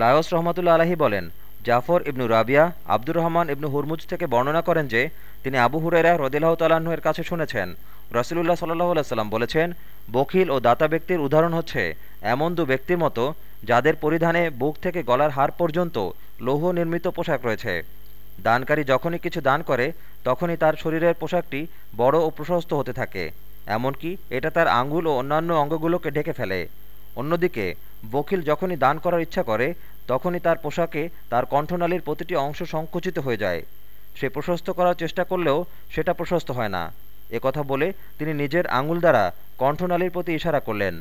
Lions রহমতুল্লা আলাহি বলেন, Jafar ibnu Rabia, Abdur Rahman ibnu Hurmuz থেকে বর্ণনা করেন যে, তিনি আবু হুরেরা রদিল্লাহ তাল্লাহ্ন কাছে শুনেছেন। রসুলুল্লাহ সাল্লাহ সাল্লাম বলেছেন বখিল ও দাতা ব্যক্তির উদাহরণ হচ্ছে, এমন দু ব্যক্তির মতো যাদের পরিধানে বুক থেকে গলার হার পর্যন্ত লৌহ নির্মিত পোশাক রয়েছে। দানকারী যখনই কিছু দান করে, তখনই তার শরীরের পোশাকটি বড় ও প্রশস্ত হতে থাকে। এমনকি এটা তার আঙ্গুল ও অন্যান্য অঙ্গগুলোকে ঢেকে ফেলে। অন্যদিকে, বখিল যখনই দান করার ইচ্ছা করে, তখনই তার পোশাকে তার কণ্ঠনালীর প্রতিটি অংশ সংকুচিত হয়ে যায়। সে প্রশস্ত করার চেষ্টা করলেও সেটা প্রশস্ত হয় না। এ কথা বলে তিনি নিজের আঙুল দ্বারা কণ্ঠনালীর প্রতি ইশারা করলেন।